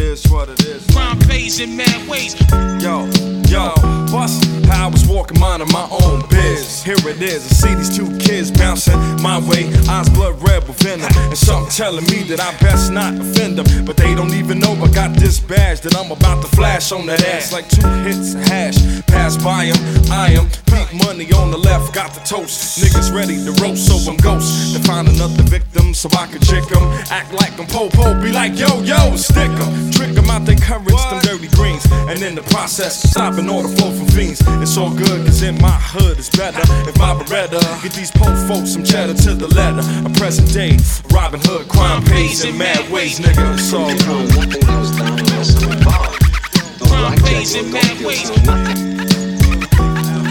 is what it is. Pays in mad ways. Yo, yo, bust how I was walking mine in my own biz. Here it is, I see these two kids bouncing my way. Eyes blood red with venom. And something telling me that I best not offend them. But they don't even this badge that I'm about to flash on that ass like two hits of hash. Pass by them, I am. Peak money on the left, got the toast. Niggas ready to roast, so I'm ghost. To find another victim so I can chick them. Act like I'm po-po, be like yo, yo, stick them. Trick them out their currents, them dirty greens. And in the process, stopping all the flow from fiends. It's all good, cause in my hood it's better. If my Beretta get these po folks some cheddar to the letter. A present day, Robin Hood, crime pays in mad ways, nigga. It's all good. No Crime pays in mad ways. no nothing.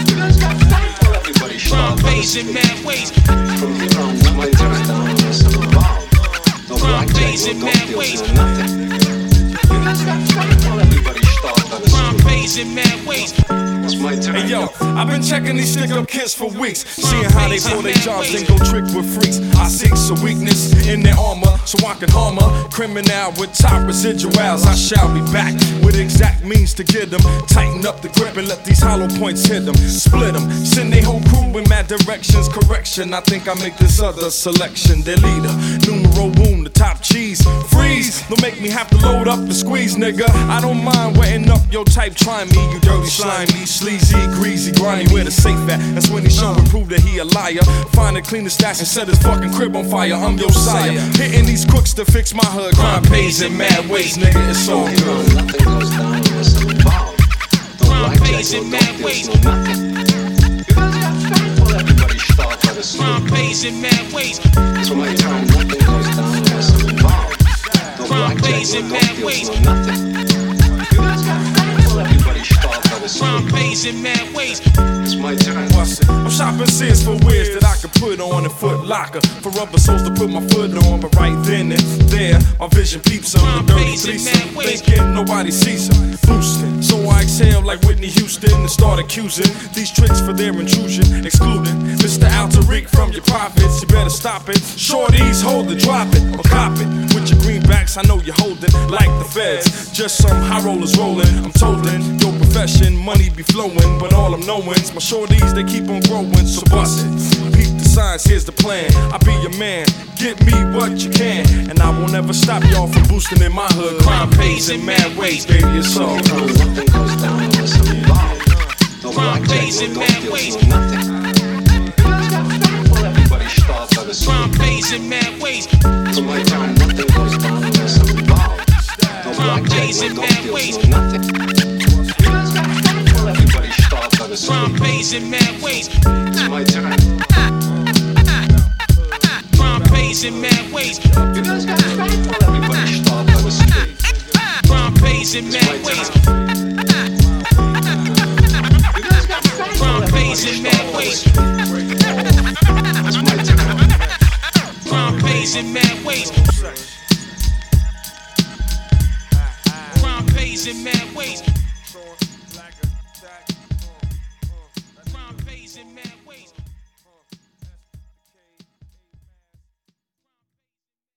You guys got time for Crime pays in mad ways. From here on, nothing goes down unless I'm involved. No Crime pays in mad ways. no nothing. You guys got time for everybody starved on the Crime pays in mad ways. It's my turn. Hey yo, I've been checking these stick up kids for weeks, seeing how they pull their jobs, then go trick with freaks. I seek some weakness in their armor, so I can harm a criminal with top residuals. I shall be back with exact means to get them. Tighten up the grip and let these hollow points hit them. Split them, send they whole crew in mad directions. Correction, I think I make this other selection. Their leader, make me have to load up and squeeze, nigga. I don't mind wetting up your type, try me, you dirty slimy, sleazy, greasy, grimy. Where the safe at? That's when he show and prove that he a liar. Find a clean the stats and set his fucking crib on fire. I'm your sire. Hitting these crooks to fix my hood. Crime pays in mad ways, nigga. It's all good. nothing goes down unless I'm. No Crime pays in mad ways. You time starved on the Crime pays in mad ways. It's my turn, nothing goes Crime blackjack, pays in mad ways. no nothing. You guys got time for everybody starved on the Crime pays in mad ways. It's my turn. Bust. I'm shopping Sears for wears that I can put on a foot locker. For rubber soles to put my foot on, but right then and there, my vision peeps on the dirty threesome. Thinking nobody sees them. Boosting. So I exhale like Whitney Houston and start accusing these tricks for their intrusion. Excluding Mr. Al' Tariq from your profits. You better stop it. Shorties, hold it, drop it, or cop it. With your greenbacks, I know you're holding like the feds. Just some high rollers rolling. I'm tolding your profession, money be flowing, but all I'm knowing's my shorties they keep on growing. So bust it. Peep the signs, here's the plan. I be your man. Get me what you can, and I won't ever stop y'all from boosting in my hood. Crime pays in mad ways, baby. It's all good. nothing goes down unless I'm involved. Crime pays in mad ways. nothing. Crime pays in mad ways. no nothing. You guys got time for everybody starved on the Crime pays in mad ways. It's my turn. Crime pays in mad ways. You guys got time for everybody starved on the street. Crime pays in mad ways. turn. You guys got time for Crime pays in mad starved on the ways. street. It's my turn. Crime pays in mad ways. In mad ways.